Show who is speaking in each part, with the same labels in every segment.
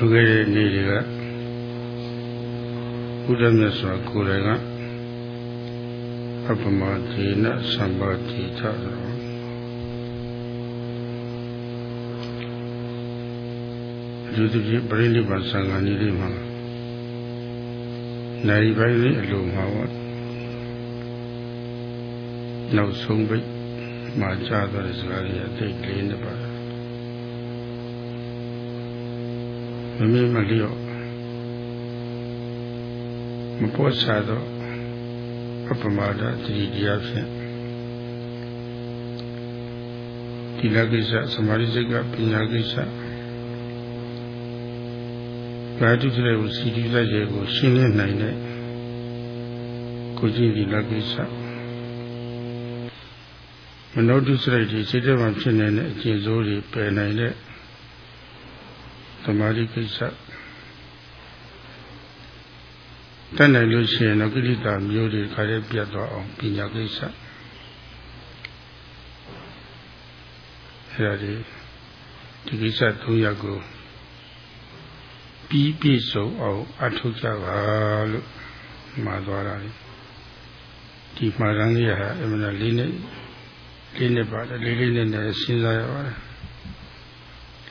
Speaker 1: လူခဲ့တဲ့နေ့တွေကဘုရားမြတ်စွာကိုယ်တိုင်ကအပမတိနသံပါတိသတော်လူသူကြီးပြိဋိဘံသံဃာနည်းလေးမှာနိုင်ပိုင်းလေးအလိုမှာပေါ့နောက်ဆုံးပိတ်မှာကြားတဲ့စကားလေးအသိကလေးနဲ့ပါ မမေ့မလျော့မပေါ်ချတော့အပမာဒသတိတရားဖြင့်ဒီလကိစ္စသမာဓိစိတ်ကပညာကိစ္စဘာတုတဲ့ကိုစီတိသက်ရေကိုရှင်းလင်းနိုင်တဲ့ကိုကြည့်ဒီလကိစ္စမနောတုစရိုက်ဒီစိတ်ထဲမှာဖြစ်နေတဲ့အကျဉ်းစိုးတွေပယ်နိုင်တဲ့သ မာဓိကိစ္စတတ်နိုင်လို့ရှိရင်တော့ကိလေသာမျိုးတွေခါရဲပြတ်သွားအောင်ပညာကိစ္စအဲဒါဒီဒီကိစ္စ၃ရပ်ကိုပြီးပြည့်စုံအောင်အထောက်ကြပါလို့မှာသွားတာလေဒီမှာရန်လေးဟာအမှန်လေးနဲ့လေးနဲ့ပါတယ်လေးလေးနဲ့နဲ့စဉ်းစားရပါတယ်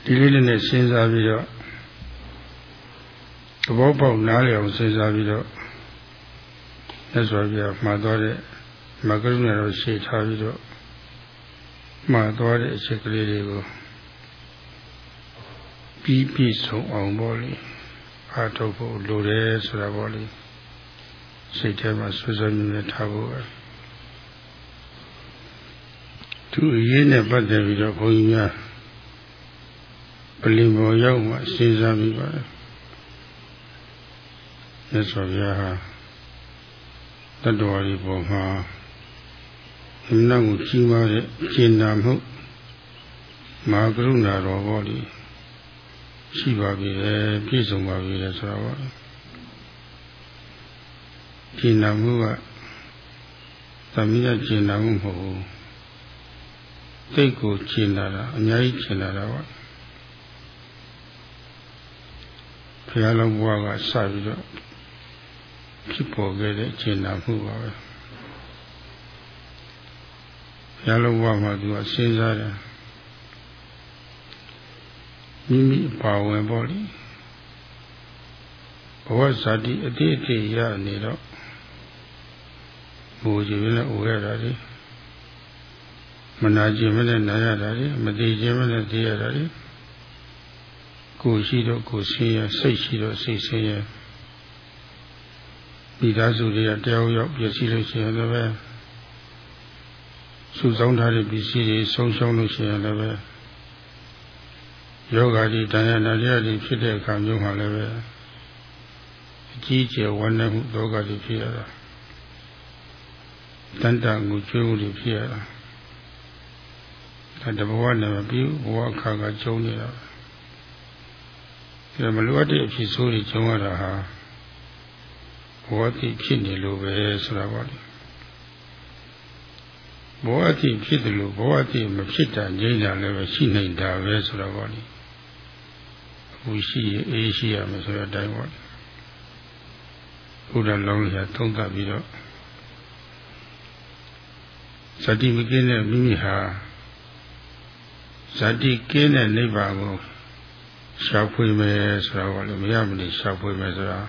Speaker 1: ဒီလေးလေးနဲ့စဉ်းစားပြီးတော့သဘောပေါက်နားလည်အောင်စဉ်းစားပြီးတော့မြတ်စွာဘုရားမှာသွားတဲ့မကရုဏာတော်ရှေ့ထားပြီးတော့မှာသွားတဲ့အချက်ကလေးတွေကိုပြီးပြည့်စုံအောင်ပေါ့လေအားထုတ်ဖို့လိုတယ်ဆိုတာပေါ့လေစိတ်ထဲမှာဆွေးဆွေးမြဲမြဲထားဖို့ပဲသူအရေးနဲ့ပတ်သက်ပြီးတော့ဘုန်းကြီးများပ လင်ပေါ်ရောက်မှစဉ်းစားပြီးပါတယ်မြတ်စွာဘုရားဟာတတ္တဝါတွေပေါ်မှာအနတ်ကိုကြီးမားတဲ့ကျင့်နာမှုမာကရုဏာတော်ဘောလေးရှိပါပြီလေပြည့်စုံပါပြီလေဆိုတော့ကျင့်နာမှုကသမီးကကျင့်နာမှုမဟုတ်ဘူးစိတ်ကိုကျင့်နာတာအများကြီးကျင့်နာတာပါ ဘုရားလုံးဘုရားကစပြီးတော့ဖြစ်ပေါ်ခဲ့တဲ့ကျင့်နာမှုပါပဲဘုရားလုံးဘုရားမှာသူကစဉ်းစားတယ်မိမိအပါဝင်ပေါ့လေဘဝဇာတိအတိအတိရနေတော့ဘူကြီးလည်းအိုရတာလေမနာခြင်းမနဲ့နာရတာလေမသိခြင်းမနဲ့သိရတာလေ ကိုရှိတော့ကိုဆင်းရစိတ်ရှိတော့စိတ်ဆင်းရမိသားစုတွေကတယောက်ယောက်ပြည့်စည်လို့ရှိရင်လည်းစုဆောင်းထားတဲ့ပစ္စည်းတွေဆုံးရှုံးလို့ရှိရင်လည်းယောဂါဒီတရားနာတရားတွေဖြစ်တဲ့အခါမျိုးမှာလည်းပဲအကြီးကျယ်ဝမ်းနည်းမှုဒုက္ခတွေဖြစ်ရတာတန်တငူကျွေးမှုတွေဖြစ်ရတာဒါတဘဝနဲ့မပြီးဘဝအခါကကျုံနေတာ ဒါမလိုအပ်တဲ့အဖြစ်ဆိုးတွေကျုံရတာဟာဘဝတိဖြစ်နေလို့ပဲဆိုတာပါလေဘဝတိဖြစ်တယ်လို့ဘဝတိမဖြစ်တာငြိမ်းတာလည်းပဲရှိနေတာပဲဆိုတာပါလေအခုရှိရအေးရှိရမယ်ဆိုတဲ့အတိုင်းပေါ့ဘုရားလောင်းရသုံးသပ်ပြီးတော့ဇတိမကင်းတဲ့မိမိဟာဇတိကင်းတဲ့နိဗ္ဗာန်ကို ရှားဖွေမယ်ဆိုတာကလည်းမရမနေရှားဖွေမယ်ဆိုတာ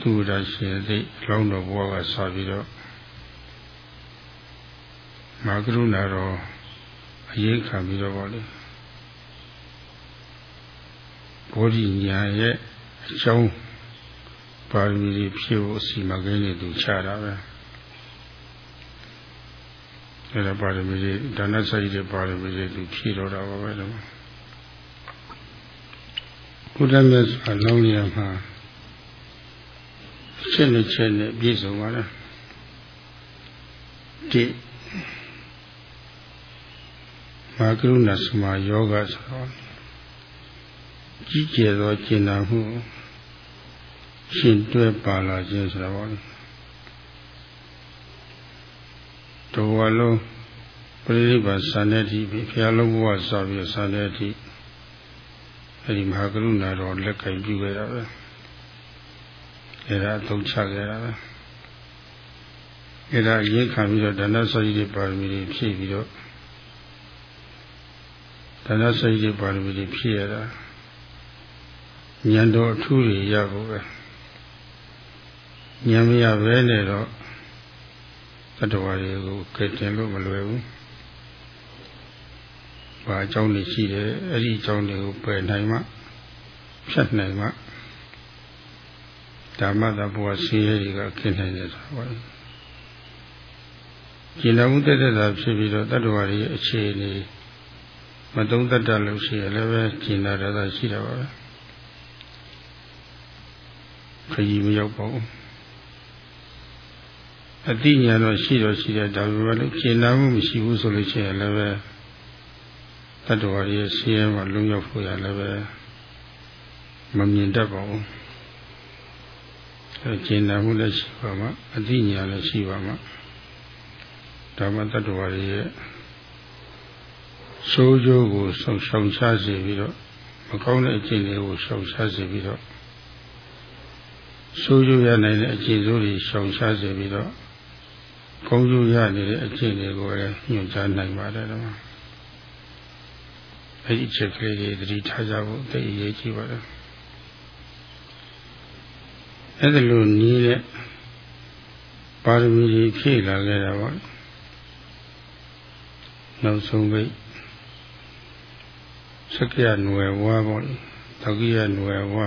Speaker 1: သူရရှင်သိလောင်းတော်ဘဝကစပြီးတော့မာကရုဏာတော်အရေးခံပြီးတော့ဗောလေဘောဓိညာရဲ့အကြောင်းပါရမီတွေဖြစ်ဖို့အစီမကိန်းတွေသူချတာပဲ အဲ့ဒါပါရမီတွေဒါနစိုက်တဲ့ပါရမီတွေသူဖြည့်တော့တာပါပဲလို့ဘုရားမြတ်စွာလုံးရမှာချက်နဲ့ချက်နဲ့ပြည့်စုံပါလားဒီမာကရုဏာစမာယောဂဆိုတော့ကြီးကျယ်သောကျင့်နာမှုရှင်တွဲပါလာခြင်းဆိုတာပေါ့လေ တော်ဝါလုံးပရိနိဗ္ဗာန်စံတဲ့အထိဘုရားလုံးဘဝဆောက်ပြီးစံတဲ့အထိအဲဒီမဟာကရုဏာတော်လက်ကင်ပြုခဲ့တာပဲအဲဒါအသုံးချခဲ့တာပဲအဲဒါရင်းခံပြီးတော့ဒါနစောကြီးတွေပါရမီတွေဖြည့်ပြီးတော့ဒါနစောကြီးတွေပါရမီတွေဖြည့်ရတာဉာဏ်တော်အထူးတွေရဖို့ပဲဉာဏ်မရဘဲနဲ့တော့ တတ္တဝါတွေကိုကဲတင်လို့မလွယ်ဘူး။ဘာအကြောင်းတွေရှိတယ်အဲ့ဒီအကြောင်းတွေကိုပယ်နိုင်မှဖြတ်နိုင်မှဓမ္မသဘောဆင်းရဲတွေကခင်းနိုင်တယ်ဆိုတော့ကျင်တော်မူတတ်တဲ့သာဖြစ်ပြီးတော့တတ္တဝါတွေရဲ့အခြေအနေမတုံးတတ်တလို့ရှိရင်လည်းပဲကျင်တာသာရှိတာပါပဲ။ခရီးမရောက်ပါဘူး အတိညာတော့ရှိတော့ရှိတယ်ဒါပေမဲ့လို့ကျင်နာမှုမရှိဘူးဆိုလို့ရှိရင်လည်းပဲတတ္တဝါရဲ့ဆင်းရဲမှလုံရောက်ဖို့ရလည်းပဲမမြင်တတ်ပါဘူးအဲကျင်နာမှုလည်းရှိပါမှအတိညာလည်းရှိပါမှဒါမှတတ္တဝါရဲ့ဆိုးကျိုးကိုဆောင်ရှောင်ရှားစေပြီးတော့မကောင်းတဲ့အကျင့်တွေကိုရှောင်ရှားစေပြီးတော့ဆိုးကျိုးရနိုင်တဲ့အခြေစိုးတွေရှောင်ရှားစေပြီးတော့ ကောင်းကျိုးရနေတဲ့အကျင့်တွေကိုလည်းညွှန်ကြားနိုင်ပါတယ်တော့အဲဒီအချက်ကလေးတွေသတိထားကြဖို့သိအရေးကြီးပါတယ်အဲ့ဒါလိုနီးတဲ့ပါရမီကြီးဖြည့်လာခဲ့တာပေါ့နောက်ဆုံးပိတ်စက္ကရနွယ်ဝါပေါ့တောကိယနွယ်ဝါ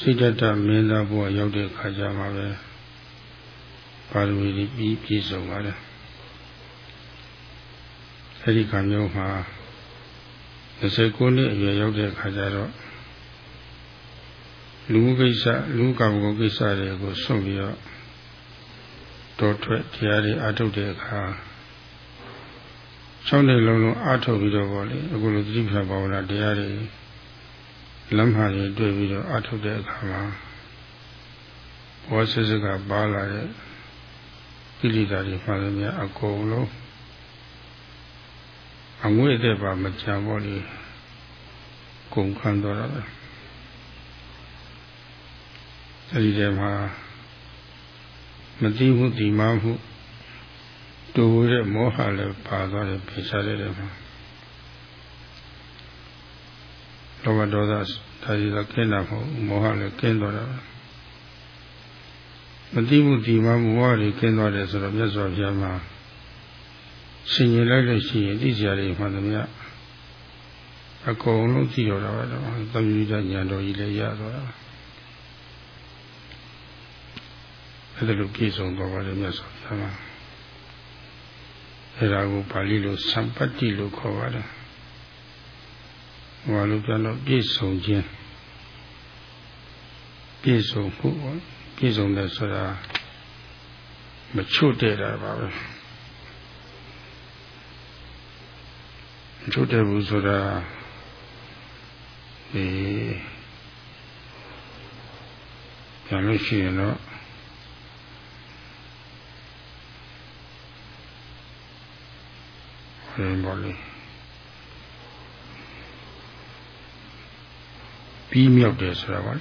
Speaker 1: စိတ်တတမင်းသားဘုရားရောက်တဲ့ခါကျမှပဲ ပါရမီပြီးပြည့်စုံပါတယ်အဲဒီခါမျိုးမှာ29နှစ်အရွယ်ရောက်တဲ့ခါကျတော့လူမှုကိစ္စလူကံကောကိစ္စတွေကိုဆွန့်ပြီးတော့တော်ထွက်တရားတွေအထုတ်တဲ့အခါ၆နှစ်လုံးလုံးအထုတ်ပြီးတော့ဗောလေအခုလိုသတိပ္ပံဘာဝနာတရားတွေလမ်းမှာတွေတွေ့ပြီးတော့အထုတ်တဲ့အခါမှာဘောဆစကပါလာတဲ့ ကိလေသာတွေမှလည်းများအကုန်လုံးအငွေ့တဲ့ပါမကြံဘောလေကုန်ခံတော့တာပဲအဲဒီထဲမှာမသိမှုဒီမှမှုတူတဲ့မောဟလည်းပါသွားတယ်ပြေချတဲ့တယ်မှာလောဘဒေါသဒါကြီးကကင်းတာမဟုတ်မောဟလည်းကင်းသွားတာ မသိမှုဒီမှမောဟတွေကင်းသွားတယ်ဆိုတော့မြတ်စွာဘုရားမှာရှင်ရင်လိုက်လို့ရှိရင်သိစရာတွေမှန်သမျှအကုန်လုံးသိတော့တာပဲတော့သမီးဒညာတော်ကြီးလည်းရသွားတာအဲ့ဒါလိုပြည့်စုံသွားပါတယ်မြတ်စွာဘုရားမှာအဲ့ဒါကိုပါဠိလိုသံပတ္တိလို့ခေါ်ပါတယ်ဟောလို့ပြန်တော့ပြည့်စုံခြင်း ပြည့်စုံမှုပြည့်စုံတယ်ဆိုတာမချွတ်တဲ့တာပါပဲမချွတ်တဲ့ဘူးဆိုတာဒီပြန်လို့ရှိရင်တော့ဟင်းပါလေပြီးမြောက်တယ်ဆိုတာပါ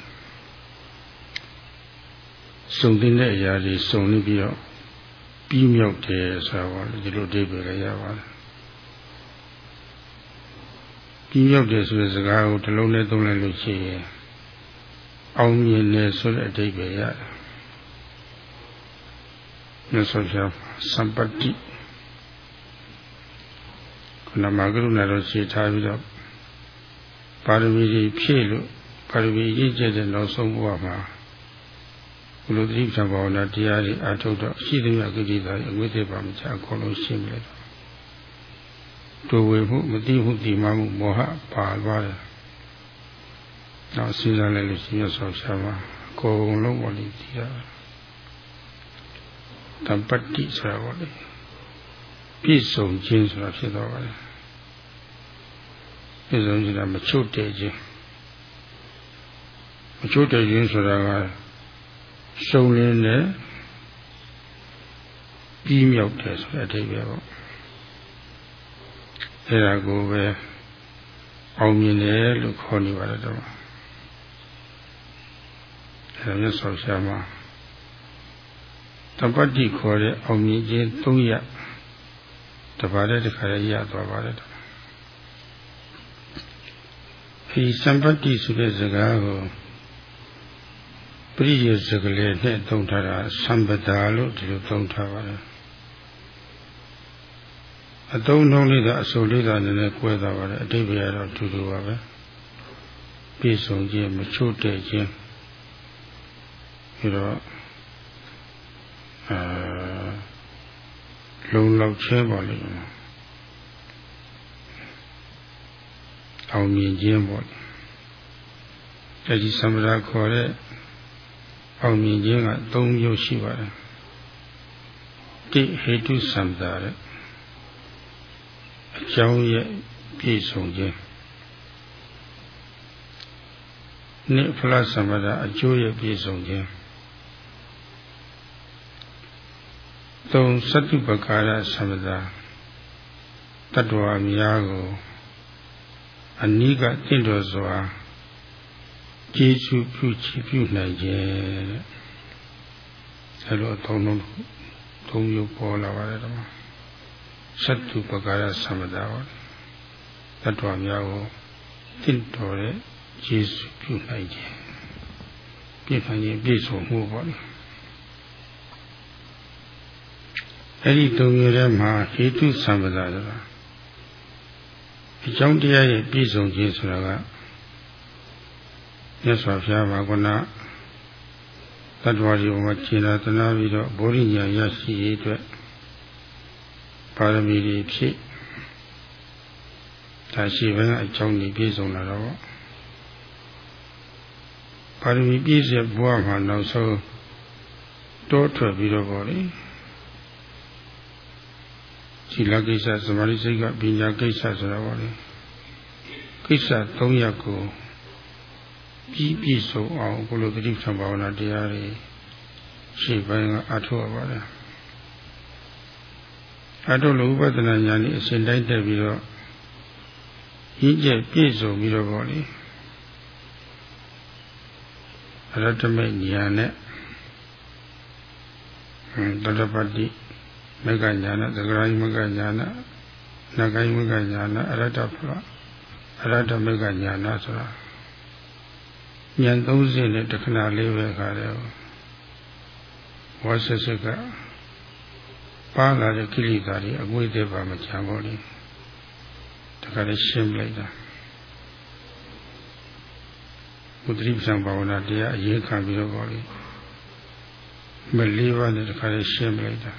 Speaker 1: စုံတဲ့အရာတွေစုံနေပြီးတော့ပြီးမြောက်တယ်ဆိုတာပါဒီလိုအဓိပ္ပာယ်လည်းရပါတယ်ပြီးမြောက်တယ်ဆိုတဲ့စကားကိုတစ်လုံးနဲ့သုံးလိုက်လို့ရှိရင်အောင်မြင်တယ်ဆိုတဲ့အဓိပ္ပာယ်ရတယ်မြတ်စွာဘုရားစံပတ္တိခဏမှာကရုဏာတော်ရှေ့ထားပြီးတော့ပါရမီကြီးဖြည့်လို့ပါရမီရည်ကျက်တဲ့နောက်ဆုံးဘဝမှာ ဘုလိုတိပ္ပံဘာဝနာတရားတွေအထုတ်တော့ရှိသမျှကိဋ္တာအဝိသေပါမချအကုန်လုံးရှင်းပြလိုက်တော့ဒုဝေမှုမတိမှုဒီမှမှုမောဟပါသွားတယ်နောက်စဉ်းစားလိုက်လို့ရှိရဆောင်ရှားမှာအကုန်လုံးပေါ်လို့ဒီရတံပတ္တိဆိုတာပေါ့လေပြည့်စုံခြင်းဆိုတာဖြစ်သွားပါတယ်ပြည့်စုံခြင်းကမချုပ်တည်ခြင်းမချုပ်တည်ခြင်းဆိုတာက ရှုံလင်းတဲ့ပြီးမြောက်တယ်ဆိုတဲ့အဓိပ္ပာယ်ပေါ့အဲဒါကိုပဲအောင်မြင်တယ်လို့ခေါ်နေပါတယ်တော့အဲမြတ်စွာဘုရားမှာတပတ္တိခေါ်တဲ့အောင်မြင်ခြင်း၃ရပ်တပါးတဲ့တခါရရသွားပါတယ်တော့ဒီစံပတ္တိဆိုတဲ့စကားကို ပရိယေစကလေးနဲ့သုံးထားတာသံပဒါလို့ဒီလိုသုံးထားပါတယ်အသုံးနှုန်းလေးကအစိုးလေးကလည်းနည်းနည်းကွဲသွားပါတယ်အတိပ္ပယ်ကတော့တူတူပါပဲပြည့်စုံခြင်းမချို့တဲ့ခြင်းပြီးတော့အာလုံလောက်ခြင်းပါလိမ့်မယ်အောင်မြင်ခြင်းပေါ့အဲဒီသမ္မာခေါ်တဲ့ အောင်မြင်ခြင်းက၃မျိုးရှိပါတယ်တိဟေတုသံသာတဲ့အကြောင်းရဲ့ပြည့်စုံခြင်းနိဖလသမ္မာအကျိုးရဲ့ပြည့်စုံခြင်းသုံးသတ္တုပကာရသမ္မာတတ္တဝါများကိုအနိကတင့်တော်စွာ ကျေးဇူးပြုချီးပြုနိုင်ခြင်းတဲ့အဲလိုအထုံးလုံးသုံးမျိုးပေါ်လာပါတယ်တော့သတ္တုပကာရသမ္မာဟောတတ္တဝါများကိုတင့်တော်တဲ့ကျေးဇူးပြုနိုင်ခြင်းပြည့်နိုင်ခြင်းပြည့်စုံမှုပေါ့လေအဲ့ဒီသုံးမျိုးထဲမှာဟေတုသမ္ပဒါဆိုတာအကြောင်းတရားရဲ့ပြည့်စုံခြင်းဆိုတာက မြတ်စွာဘုရားဘာကနာတတ္တဝါတွေမှာခြေလာသနာပြီးတော့ဗောဓိညာရရှိရေးအတွက်ပါရမီတွေဖြည့်ဒါရှိဘဲအကြောင်းကြီးပြည့်စုံလာတော့ပါရမီပြည့်စုံဘုရားမှာနောက်ဆုံးတောထွက်ပြီးတော့ဗောလေသီလကိစ္စသမာဓိစိတ်ကပညာကိစ္စဆိုတာပေါ့လေကိစ္စ၃ရပ်ကို ပြီးပြည့်စုံအောင်ဘုလိုတိပ္ပံဘာဝနာတရားတွေရှေ့ပိုင်းကအထောက်အပါလေအထုလို့ဥပဒနာဉာဏ်ဤအစဉ်တိုင်းတက်ပြီးတော့ရင်းကျက်ပြည့်စုံပြီးတော့ပေါ့လေအရတ္တမိတ်ဉာဏ်နဲ့တတပတ္တိမေကညာနာသကရာယမေကညာနာနဂိုင်းမေကညာနာအရတ္တဖလအရတ္တမေကညာနာဆိုတာ ဉာဏ်30နဲ့တခဏလေးပဲခါတယ်ဝါဆစကပါလာတဲ့ကိလေသာတွေအငွေ့သေးပါမချမ်းပါဘူးတခါလေးရှင်းလိုက်တာဘုဒ္ဓိပ္ပံဘာဝနာတရားအရေးခံပြီးတော့ပါလိမလေးပါးနဲ့တခါလေးရှင်းလိုက်တာ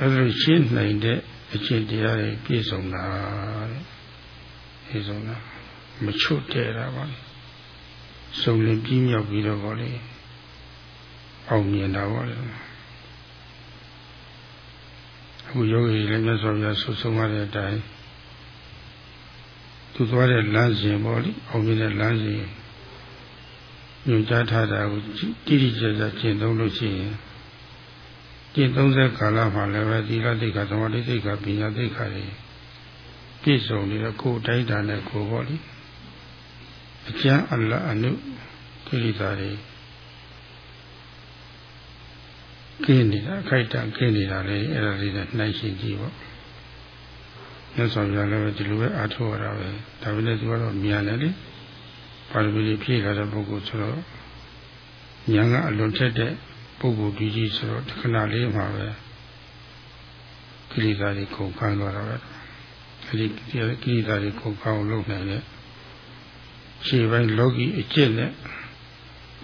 Speaker 1: အဲဒါရှင်းနိုင်တဲ့အချင်းတရားတွေပြည့်စုံတာတဲ့ပြည့်စုံတာ မချွတ်တဲ့တာပါလေစုံလင်ပြီးမြောက်ပြီးတော့ဗောလေအောင်မြင်တာဗောလေအခုယောဂီလည်းမြတ်စွာဘုရားဆုဆုံးရတဲ့အတိုင်းသူသွားတဲ့လမ်းစဉ်ဗောလေအောင်မြင်တဲ့လမ်းစဉ်ညွှန်ကြားထားတာကိုတိတိကျကျကျင့်သုံးလို့ရှိရင်ကျင့်30ကာလမှာလည်းပဲသီလသိက္ခာသမာဓိသိက္ခာပညာသိက္ခာတွေပြည့်စုံနေတဲ့ကိုယ်တိုင်းတာနဲ့ကိုယ်ပေါ့လေ အကျမ်းအလအနုကိရိတာတွေကျင်းနေတာအခိုက်အတန့်ကျင်းနေတာလေအဲ့ဒါလေးနဲ့နှိုင်းရှင်ကြည့်ပေါ့မြတ်စွာဘုရားလည်းပဲဒီလိုပဲအားထုတ်ရတာပဲဒါပေမဲ့သူကတော့မြန်တယ်လေပါရမီဖြည့်လာတဲ့ပုဂ္ဂိုလ်ဆိုတော့ဉာဏ်ကအလွန်ထက်တဲ့ပုဂ္ဂိုလ်ကြီးကြီးဆိုတော့ခဏလေးမှာပဲကိလေသာတွေကုန်ခန်းသွားတာပဲအဲဒီကိလေသာတွေကုန်ခန်းလုပ်နိုင်တဲ့ ခြေပိုင်းလောကီအကျင့်နဲ့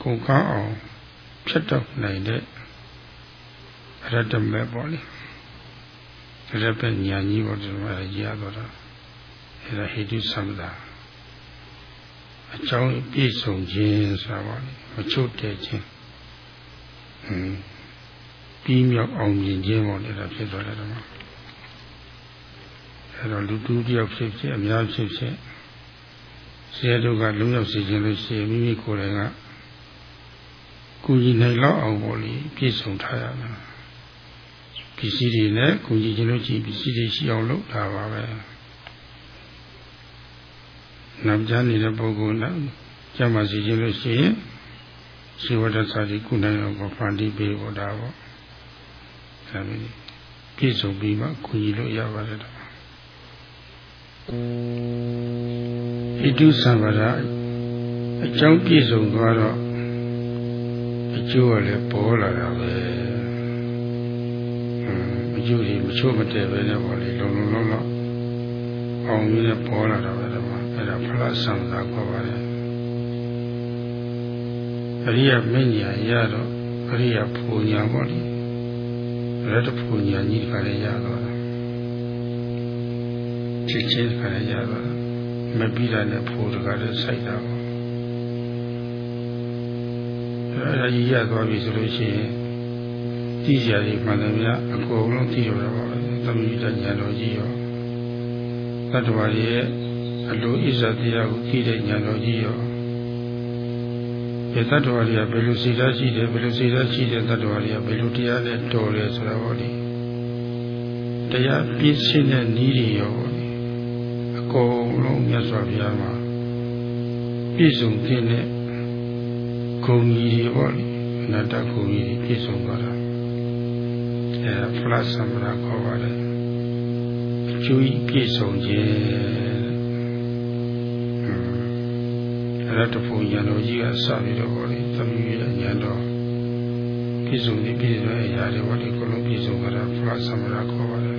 Speaker 1: ကုန်ခန်းအောင်ဖြတ်တော့နိုင်တဲ့အရတ္တမဲ့ပေါ့လေရတ္တညာကြီးပေါ့ဒီမှာရရတော့တာအဲဒါဟိတုသမ္မာအကြောင်းပြည့်စုံခြင်းဆိုတာပေါ့လေမချုပ်တဲ့ခြင်းပြီးမြောက်အောင်မြင်ခြင်းပေါ့လေဒါဖြစ်သွားတယ်တော့အဲတော့လူတူတယောက်ဖြစ်ဖြစ်အများဖြစ်ဖြစ် ဆရာတို့ကလုံရောက်စေခြင်းလို့ရှိရင်မိမိကိုယ်တိုင်ကကုညီနိုင်လောက်အောင်ပေါ့လေပြည့်စုံထားရမယ်ပစ္စည်းတွေနဲ့ကုညီခြင်းလို့ရှိရင်ပစ္စည်းတွေရှိအောင်လုပ်တာပါပဲနောက်ကြားနေတဲ့ပုဂ္ဂိုလ်နဲ့ကျမ်းမာစီခြင်းလို့ရှိရင်ဇေဝတ္တစာတိကုနိုင်တော့ဖန်တီးပေးဖို့ဒါပေါ့ဒါမျိုးပြည့်စုံပြီးမှခွင့်ရလို့ရပါတယ်တော့ ဣတုသံဗရာအကြောင်းပြည့်စုံသွားတော့အကျိုးကလည်းပေါ်လာတာပဲအကျိုးကြီးမချို့မတည့်ပဲနဲ့ပေါ့လေလုံလုံလောက်လောက်အောင်ကြီးနဲ့ပေါ်လာတာပဲတော့အဲ့ဒါဖလားဆံသာခေါ်ပါတယ်အရိယမဉ္ဇဉ်ရတော့အရိယဖူညာပေါ့လေရတ္တဖူညာကြီးကလည်းရတော့တာချစ်ချင်းကလည်းရတော့ မပြီးတာနဲ့ဖူတကလည်းစိုက်တာပေါ့အဲ့ဒါကြီးရသွားပြီဆိုလို့ရှိရင်တိကျရည်မှန်တယ်ဗျအကုန်လုံးသိရတော့ပါပဲသမီးတညာတော်ကြီးရောသတ္တဝါရဲ့အလိုဣဇတရားကိုသိတဲ့ညာတော်ကြီးရောဒီတ attva တွေကဘယ်လိုစိတ်ဓာတ်ရှိတယ်ဘယ်လိုစိတ်ဓာတ်ရှိတဲ့တ attva တွေကဘယ်လိုတရားနဲ့တော်လဲဆိုတာဟောဒီတရားပြည့်စုံတဲ့နည်းတွေရောဟောဒီအ ကုန်လုံးမြတ်စွာဘုရားမှာပြည့်စုံတဲ့ဂုဏ်ကြီးတွေဟောဒီအနတ္တဂုဏ်ကြီးပြည့်စုံသွားတာအဲ plus သမ္မာခေါ်ပါတယ်အကျိုးပြည့်စုံခြင်းရတ္တဖို့ဉာဏ်တော်ကြီးကစပြီးတော့ဟောလေသမီးရဲ့ဉာဏ်တော်ပြည့်စုံပြီးပြည့်စုံတဲ့အရာတွေဟောလေကိုလုံးပြည့်စုံကြတာဖလားသမရာခေါ်ပါတယ်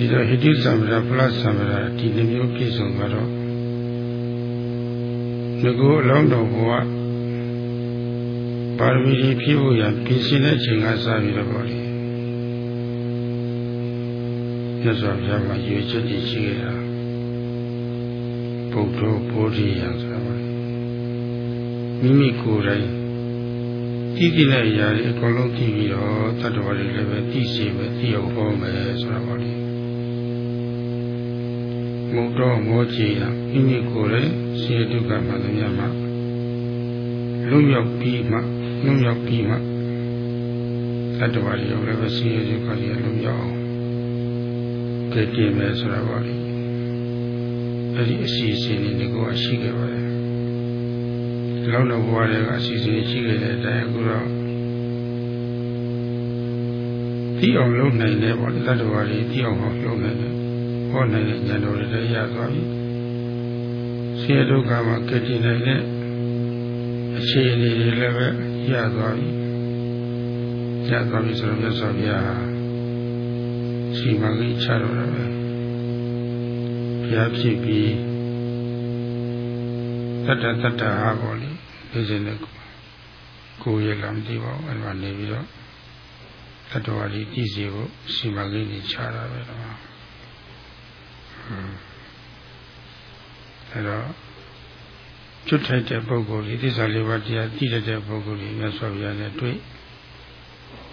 Speaker 1: ဒီတော့ဟိတိသမရာဖလားသမရာဒီနှမျိုးပြည့်စုံကြတော့ငကိုအလောင်းတော်ဘုရားပါရမီဖြည့်ဖို့ရပြင်ဆင်တဲ့အချိန်ကစပြီးတော့ဟောလေမြတ်စွာဘုရားကရွေချက်တည်ရှိခဲ့တာဗုဒ္ဓဘောဓိယဆိုတာပါမိမိကိုယ်တိုင်သိသိတဲ့အရာတွေအကုန်လုံးသိပြီးတော့တတ္တဝါတွေလည်းပဲသိစေပဲသိအောင်ဟောမယ်ဆိုတာပါလေ မုတ်တော်မောချေရမိမိကိုယ်တိုင်စေဒုက္ခမှသမျှမှာလွတ်မြောက်ပြီးမှလွတ်မြောက်ပြီးမှတတ္တဝါတွေလည်းပဲစေဒုက္ခတွေလွတ်မြောက်အောင်ကြည့်ကြမယ်ဆိုတာပါလေအဲ့ဒီအစီအစဉ်တွေကိုရှိခဲ့ပါတယ်။လောက်တော့ဘဝတွေကအစီအစဉ်ရှိခဲ့တဲ့အတိုင်းအခုတော့သိအောင်လုပ်နိုင်တယ်ပေါ့တတ္တဝါတွေသိအောင်ဟောလုပ်နိုင်တယ်။ ဟောနိုင်တဲ့ဉာဏ်တော်တွေလည်းရသွားပြီ။ဆင်းရဲဒုက္ခမှာကတိနိုင်တဲ့အခြေအနေတွေလည်းပဲရသွားပြီ။ရသွားပြီဆိုတော့မြတ်စွာဘုရားရှိမှကြီးချတော့တယ်ပဲ။ဘုရားဖြစ်ပြီးတတ္တတတ္တဟာပေါ့လေဒီစင်းနဲ့ကိုယ်ရလာမသိပါဘူးအဲ့မှာနေပြီးတော့တတ္တဝါကြီးကြည့်စီဖို့စီမံကိန်းကြီးချတာပဲတော့ အဲ့တော့ကျွတ်ထိုက်တဲ့ပုဂ္ဂိုလ်ကြီးသစ္စာလေးပါးတရားသိတဲ့ပုဂ္ဂိုလ်ကြီးမြတ်စွာဘုရားနဲ့တွေ့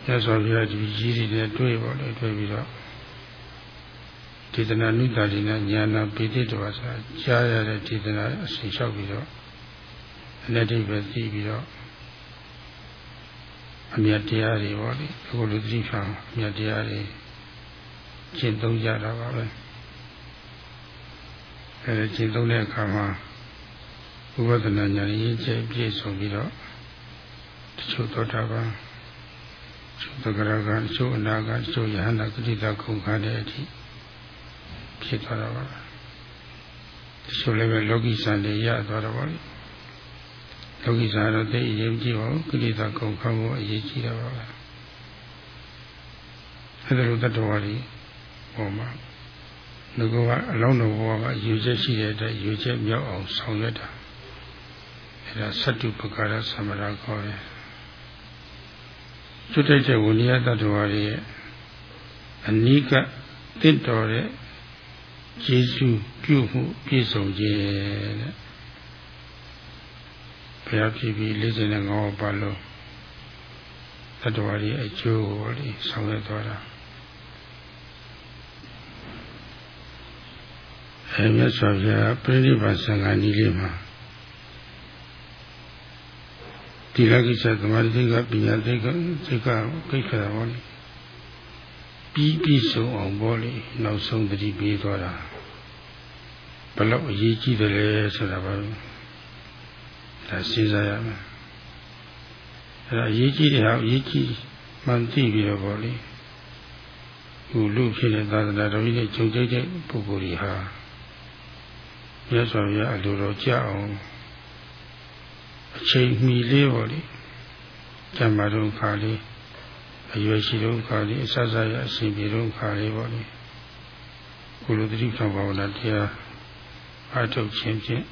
Speaker 1: မြတ်စွာဘုရားဒီကြီးတွေနဲ့တွေ့ပေါ့လေတွေ့ပြီးတော့ဒေသနာနုတာဒီနာညာနာပိဋိတော်ဆိုတာကြားရတဲ့ဒေသနာအစဉ်လျှောက်ပြီးတော့အလက်တိပဲသိပြီးတော့အမြတ်တရားတွေပေါ့လေအခုလူသတိဆောင်အမြတ်တရားတွေကျင့်သုံးကြတာပါပဲ အဲကျင့်သုံးတဲ့အခါမှာဥပဒနာဉာဏ်ရင်းကျပြည့်စုံပြီးတော့တချို့သောတာပန်ချို့သကရကတချို့အနာကတချို့ယဟန္တာကတိတခုံခါတဲ့အထိဖြစ်သွားတာပါတချို့လည်းပဲလောကီစံတွေရသွားတော့ပါလေလောကီစံတော့သိအရေးကြီးပါဘူးကိလေသာကုန်ခန်းဖို့အရေးကြီးတာပါပဲအဲဒါလိုတတ္တဝါကြီးဟောမှာ ငကောကအလောင်းတော်ဘဝကယူချက်ရှိတဲ့အတွက်ယူချက်မြောက်အောင်ဆောင်ရွက်တာအဲဒါသတ္တုပကာရသမရာခေါ်တယ်ကျွတ်တဲ့ဝိနည်းတတ္တဝါရဲ့အနိကတင့်တော်တဲ့ကျေးဇူးပြုမှုပြည့်စုံခြင်းတဲ့ဘုရားဖြစ်ပြီး45ဟောပါလို့တတ္တဝါကြီးအကျိုးကိုလေဆောင်ရွက်သွားတာ အဲမြတ်စွာဘုရားပြိဋိဘာသံဃာနီးလေးမှာဒီလကိစ္စသမာဓိသိက္ခာပညာသိက္ခာသိက္ခာကိစ္စဟောလေပပြီးပြီးဆုံးအောင်ပေါ့လေနောက်ဆုံးတတိပေးသွားတာဘလောက်အရေးကြီးတယ်လဲဆိုတာပါဒါစဉ်းစားရမယ်အဲ့ဒါအရေးကြီးတဲ့ဟာအရေးကြီးမှန်သိပြီးတော့ပေါ့လေခုလူဖြစ်တဲ့သာသနာတော်ကြီးနဲ့ဂျုံကြိတ်တဲ့ပုဂ္ဂိုလ်တွေဟာ မြတ်စွာဘုရားအလိုတော်ကြအောင်အချိန်မီလေးပေါ့လေကျမ်းမာတော့ခါလေးအရွယ်ရှိတော့ခါလေးအစစရအရှင်ပြေတော့ခါလေးပေါ့လေကုလိုတိခံဘာဝနာတရားအားထုတ်ခြင်းဖြင့်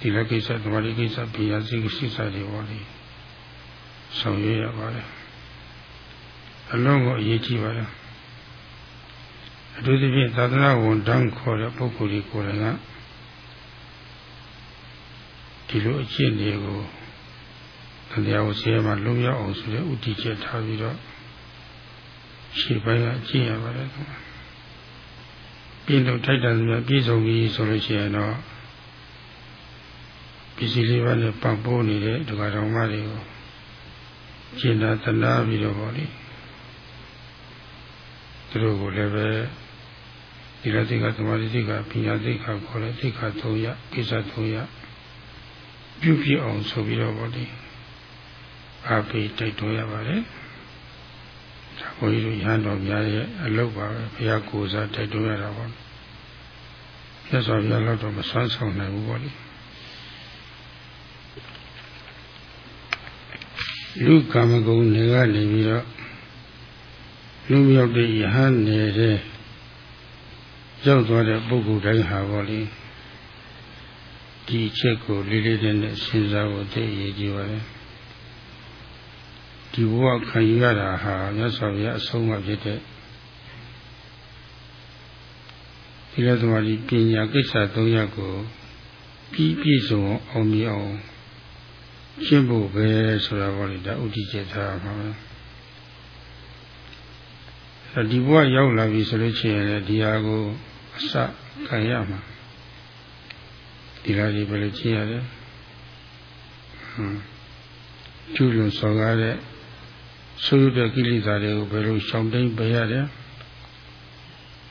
Speaker 1: ဒီလကိစ္စသမာဓိကိစ္စပိယစိကိစ္စတွေပေါ့လေဆောင်ရွက်ရပါတယ်အလုံးကိုအရေးကြီးပါတယ် အထူးသဖြင့်သာသနာဝန်တန်းခေါ်တဲ့ပုဂ္ဂိုလ်တွေကိုယ်တိုင်ကဒီလိုအကျင့်တွေကိုတရားကိုဆရာမလုံးရောက်အောင်ဆိုတဲ့ဥတီချက်ထားပြီးတော့ရှေ့ပိုင်းကအကျင့်ရပါတယ်ကွာပြင်းလို့ထိုက်တယ်ဆိုပြည့်စုံပြီဆိုလို့ရှိရင်တော့ပစ္စည်းလေးပါးနဲ့ပတ်ပိုးနေတဲ့ဒကာတော်မတွေကိုကျင့်တာသနာပြီးတော့ဗောလေ သူတို့ကိုလည်းပဲဒီလိုသိက္ခာသမာဓိသိက္ခာပညာသိက္ခာခေါ်တဲ့သိက္ခာ၃ရကိစ္စ၃ရပြုပြအောင်ဆိုပြီးတော့ဗောလေအားပေးတိုက်တွန်းရပါတယ်။ဒါဘုန်းကြီးတို့ရဟန်းတော်များရဲ့အလုပ်ပါပဲဘုရားကိုယ်စားတိုက်တွန်းရတာပေါ့။မြတ်စွာဘုရားလောက်တော့မဆွမ်းဆောင်နိုင်ဘူးပေါ့လေ။လူကာမဂုဏ်တွေကနေပြီးတော့ လူမြောက်တဲ့ယဟန်နေတဲ့ရောက်သွားတဲ့ပုဂ္ဂိုလ်တိုင်းဟာပေါ့လေဒီအချက်ကိုလေးလေးနက်နက်စဉ်းစားဖို့သိအရေးကြီးပါတယ်ဒီဘဝခံယူရတာဟာမြတ်စွာဘုရားအဆုံးအမဖြစ်တဲ့ဒီလိုသမားဒီပညာကိစ္စ၃ရပ်ကိုပြီးပြည့်စုံအောင်မြင်အောင်ရှင်းဖို့ပဲဆိုတာပေါ့လေဒါဥဒိကျေထားပါမယ် ဒီဘဝရောက်လာပြီဆိုလို့ရှိရင်လည်းဒီဟာကိုအစခံရမှာဒီလားဒီဘယ်လိုကြည့်ရလဲဟွန်းကျူးလွန်စော်ကားတဲ့ဆိုးရတဲ့ကိလေသာတွေကိုဘယ်လိုရှောင်တိန်ပယ်ရတယ်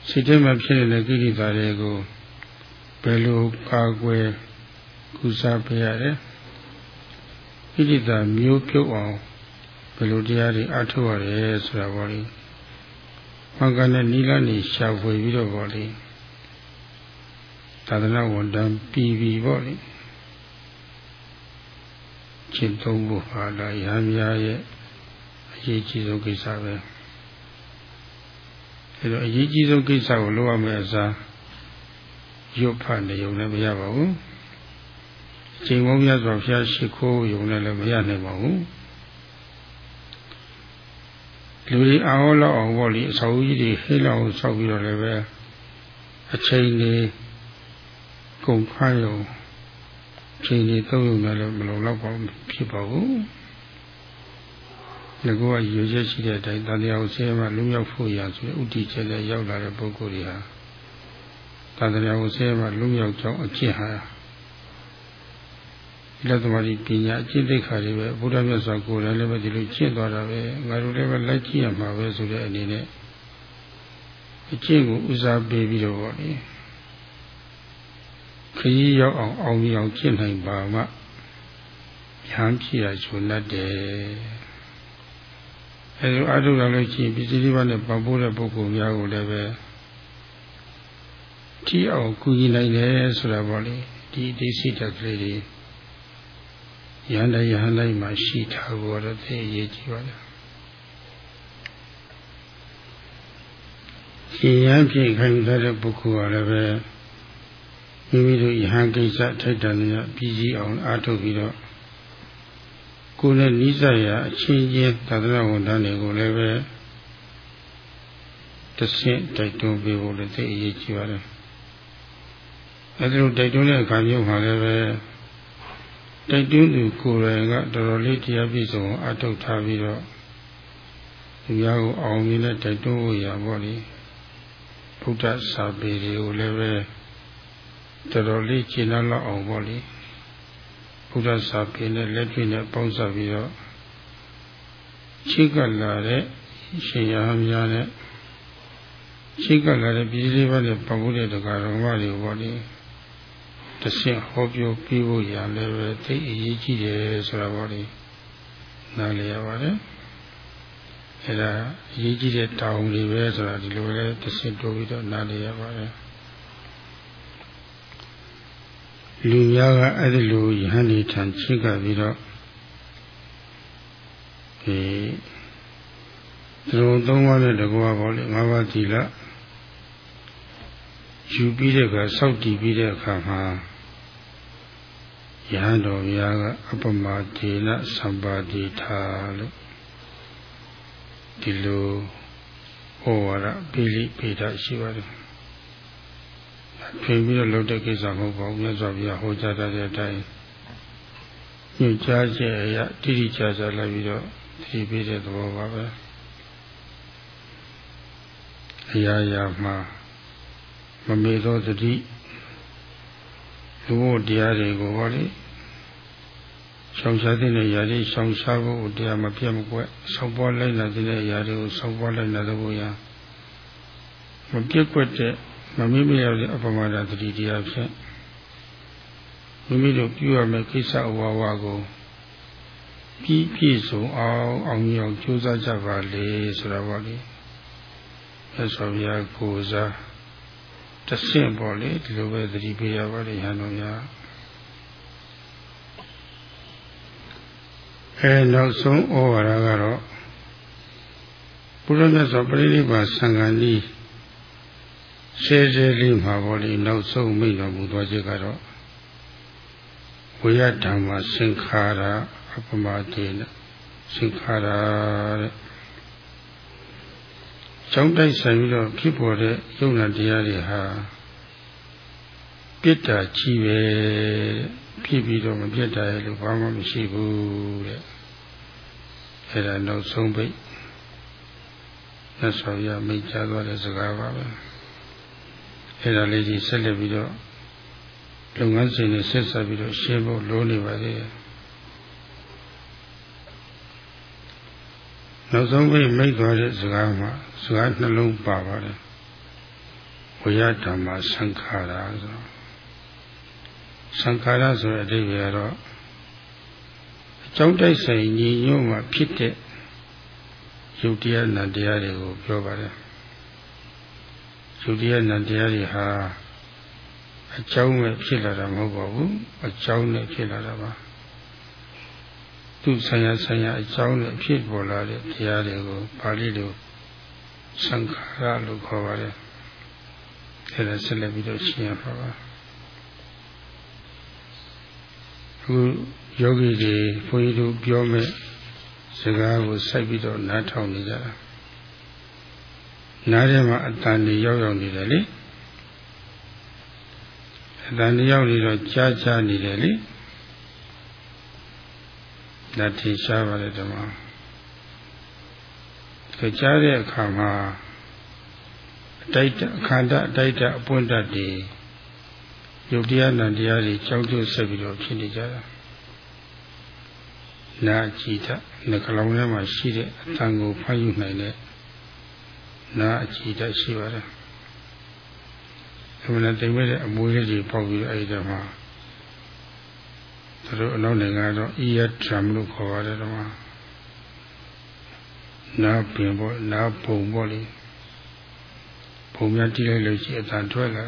Speaker 1: စိတ်ထဲမှာဖြစ်နေတဲ့ကိလေသာတွေကိုဘယ်လိုကာကွယ်ကုစားပယ်ရတယ်ကိလေသာမျိုးပြုတ်အောင်ဘယ်လိုတရားတွေအထောက်ရတယ်ဆိုတာပေါ့လေ မင်္ဂနဲ့နိလနေရှာဖွေပြီးတော့ပေါ့လေသာသနာဝန်တန်းပြီးပြီပေါ့လေကျင့်သုံးဖို့ဟာလာရဟန်းများရဲ့ရေးကြီးဆုံးကိစ္စပဲအဲတော့အရေးကြီးဆုံးကိစ္စကိုလုပ်ရမယ့်အစားရွတ်ဖတ်နေုံနဲ့မရပါဘူးချိန်ပေါင်းများစွာဖျားရှိခိုးယုံနဲ့လည်းမရနိုင်ပါဘူး လူတွေအာဟောလောက်အောင်ပေါ့လေအဆောက်ကြီးတွေဟိလောက်အောင်ဆောက်ပြီးတော့လည်းပဲအချိန်တွေကုန်ခါရုံချိန်တွေသုံးရုံနဲ့လည်းမလုံလောက်ပါဘူးဖြစ်ပါဘူးငကောကရွေချက်ရှိတဲ့အတိုင်းတန်တရားကိုဆဲမှလုံရောက်ဖို့ရဆိုတဲ့ဥတီချက်နဲ့ရောက်လာတဲ့ပုဂ္ဂိုလ်တွေဟာတန်တရားကိုဆဲမှလုံရောက်ကြောင်းအကျင့်ဟာ လက်သမားကြီးပညာအကျင့်သိက္ခာတွေပဲဘုရားမြတ်စွာကိုယ်တိုင်လည်းပဲဒီလိုကျင့်သွားတာပဲငါတို့လည်းပဲလိုက်ကြည့်ရမှာပဲဆိုတဲ့အနေနဲ့အကျင့်ကိုဥစားပေးပြီးတော့ဗောလေခရီးရောက်အောင်အောင်မြင်အောင်ကျင့်နိုင်ပါမှရဟန်းဖြစ်ရချိုးတတ်တယ်အဲလိုအထုလာလို့ရှိရင်ပစ္စည်းလေးပါးနဲ့ပံပိုးတဲ့ပုဂ္ဂိုလ်များကိုလည်းပဲကြည့်အောင်ကူညီနိုင်တယ်ဆိုတာပေါ့လေဒီဒီစိတ်တက်ကလေးတွေ ရဟန္တရဟန္တိုင်းမှာရှိထားဖို့တော့သိအရေးကြီးပါလားရှင်ရန်ဖြစ်ခိုင်းထားတဲ့ပုဂ္ဂိုလ်ကလည်းပဲမိမိတို့ယဟန်ကိစ္စထိုက်တန်တဲ့ပြည်စည်းအောင်အားထုတ်ပြီးတော့ကိုယ်နဲ့နိစ္စရာအချင်းချင်းသာသနာဝန်ထမ်းတွေကိုလည်းပဲတဆင့်တိုက်တွန်းပေးဖို့လည်းသိအရေးကြီးပါတယ်။အဲဒီလိုတိုက်တွန်းတဲ့အခါမျိုးမှာလည်းပဲ တိုက်တွန်းသူကိုယ်တိုင်ကတော်တော်လေးတရားပြည့်စုံအထောက်ထားပြီးတော့သူများကိုအောင်မြင်တဲ့တိုက်တွန်းဖို့ရပါလိမ့်။ဘုဒ္ဓစာပေတွေကိုလည်းပဲတော်တော်လေးကျင့်လောက်အောင်ပါလိမ့်။ဘုရားစာပေနဲ့လက်တွေ့နဲ့ပေါင်းစပ်ပြီးတော့ချိကလာတဲ့ရှင်ရဟန်းများနဲ့ရှိကလာတဲ့ပြည်လေးပါးနဲ့ပတ်ဖို့တဲ့တရားတော်မတွေပေါ့လေ တဆင့်ဟောပြောပြီးဖို့ရလည်းပဲသိအရေးကြီးတယ်ဆိုတာပေါ့လေနားလည်ရပါတယ်အဲဒါအရေးကြီးတဲ့တောင်းတွေပဲဆိုတာဒီလိုလဲတဆင့်တိုးပြီးတော့နားလည်ရပါတယ်လူများကအဲ့ဒီလိုယဟန်ဒီထံချိကပြီးတော့ဒီသူတို့သုံးပါးနဲ့တကွာပေါ့လေငါးပါးသီလယူပြီးတဲ့အခါစောက်တည်ပြီးတဲ့အခါမှာ ယဟန်တော်များကအပမဒေနသံပါတိထာလို့ဒီလိုဟောဝါဒပိလိပိဒရှိပါတယ်ပြင်ပြီးတော့လုပ်တဲ့ကိစ္စမဟုတ်ပါဘူးမြတ်စွာဘုရားဟောကြားတဲ့အတိုင်းညွှန်ကြားချက်အရတိတိကျကျလိုက်ပြီးတော့ဖြေပေးတဲ့သဘောပါပဲအရာရာမှာမမေသောသတိ လူ့တရားတွေကိုဟောလေရှောင်ရှားတဲ့နေရာတွေရှောင်ရှားဖို့တရားမပြတ်မကွက်ဆောက်ပွားလိုက်လာတဲ့နေရာတွေကိုဆောက်ပွားလိုက်လာဖို့ရမပြတ်ကွက်တဲ့မမိမရတဲ့အပမဒသတိတရားဖြင့်မိမိတို့ပြုရမယ့်ကိစ္စအဝါဝါကိုပြီးပြည့်စုံအောင်အောင်မြင်အောင်ကြိုးစားကြပါလေဆိုတာပေါ့လေမြတ်စွာဘုရားကိုစား တဆင့်ပေါ့လေဒီလိုပဲသတိပေးရပါလေဟန်တော်များအဲနောက်ဆုံးဩဝါဒကတော့ဘုရားမြတ်စွာဘုရားပါသံဃာကြီးရှေးရှေးလေးမှာပေါ့လေနောက်ဆုံးမိန့်တော်မူသွားချက်ကတော့ဝိယဓမ္မစင်္ခါရအပမတေနစင်္ခါရတဲ့ ကျောင်းတိုက်ဆိုင်ပြီးတော့ဖြစ်ပေါ်တဲ့ယုံနာတရားတွေဟာပြစ်တာကြီးပဲဖြစ်ပြီးတော့မပြစ်တာရဲ့လို့ဘာမှမရှိဘူးတဲ့အဲဒါနောက်ဆုံးပိတ်သက်ဆောင်ရမိတ်ချသွားတဲ့စကားပါပဲအဲဒါလေးကြီးဆက်လက်ပြီးတော့လုပ်ငန်းစဉ်နဲ့ဆက်ဆက်ပြီးတော့ရှင်းဖို့လိုနေပါသေးတယ် နောက်ဆုံးပိမိတ်သွားတဲ့စကားမှာစကားနှလုံးပါပါတယ်ဝိယဓမ္မသံခါရဆိုသံခါရဆိုတဲ့အဓိပ္ပာယ်ကတော့အကြောင်းတိုက်ဆိုင်ညီညွတ်မှဖြစ်တဲ့ယုတ်တရားနံတရားတွေကိုပြောပါတယ်ယုတ်တရားနံတရားတွေဟာအကြောင်းနဲ့ဖြစ်လာတာမဟုတ်ပါဘူးအကြောင်းနဲ့ဖြစ်လာတာပါ သူဆိုင်ရာဆိုင်ရာအကြောင်းနဲ့ဖြစ်ပေါ်လာတဲ့တရားတွေကိုပါဠိလိုသံခါရလို့ခေါ်ပါတယ်အဲဒါဆက်လက်ပြီးတော့ရှင်းရပါပါအခုယောဂီတွေဘုန်းကြီးတို့ပြောမဲ့စကားကိုစိုက်ပြီးတော့နားထောင်နေကြတာနားထဲမှာအတန်တွေရောက်ရောက်နေတယ်လေအတန်တွေရောက်နေတော့ကြားကြားနေတယ်လေ ဒါထင်ရှားပါလေဓမ္မကြကြားတဲ့အခါမှာအတိုက်အခန္ဓာအတိုက်အပွင့်တတ်တွေယုတ်တရားနံတရားတွေကြောက်ကြွဆက်ပြီးတော့ဖြစ်နေကြတာနာကြည်ထနှကလောင်ထဲမှာရှိတဲ့အတန်ကိုဖမ်းယူနိုင်တဲ့နာအကြည်ထရှိပါတယ်အမှန်တည်းမဲ့တဲ့အမွေးလေးတွေပေါက်ပြီးအဲ့ဒီမှာ သူတို့အနောက်နိုင်ငံတော့ ear drum လို့ခေါ်ပါတယ်တော့နားပင်ပေါ့နားပုံပေါ့လေပုံများကြည့်လိုက်လို့ရှိရင်အတန်ထွက်လာ